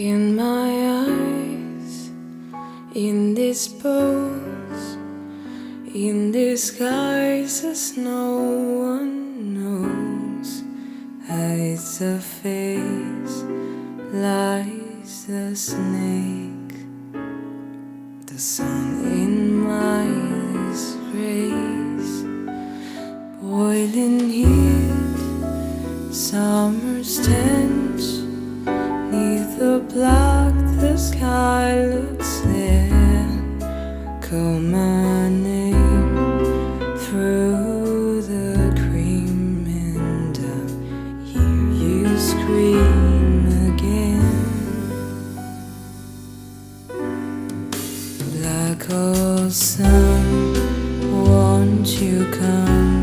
In my eyes, in this pose, in disguise as no one knows, hides a face, lies a snake. The sun in my disgrace, boiling heat, summer's tender. Black hole sun, won't you come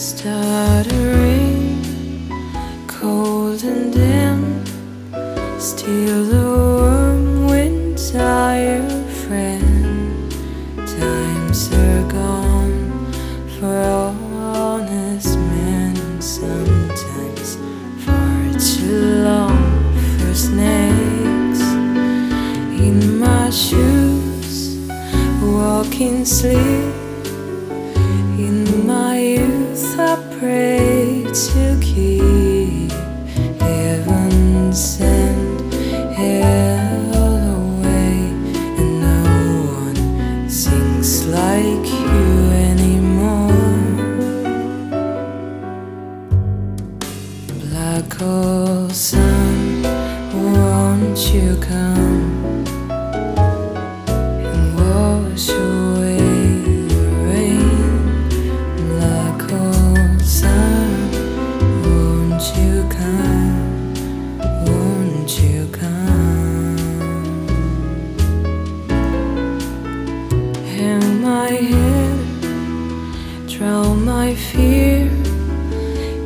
Stuttering, cold and dim, still the warm wind, tired friend. Times are gone for honest men, sometimes far too long for snakes. In my shoes, walking sleep. Pray to keep heaven sent hell away, and no one sings like you anymore. Black hole sun, won't you come drown my fear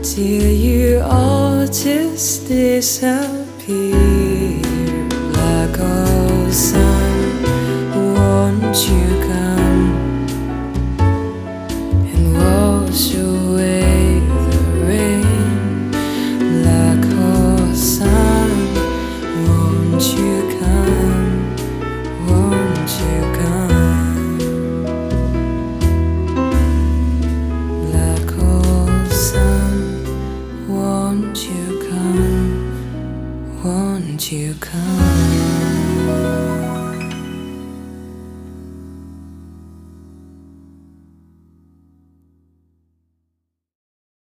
till you all just disappear. Won't you come? Won't you come?